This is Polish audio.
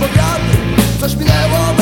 powiaty. Coś minęło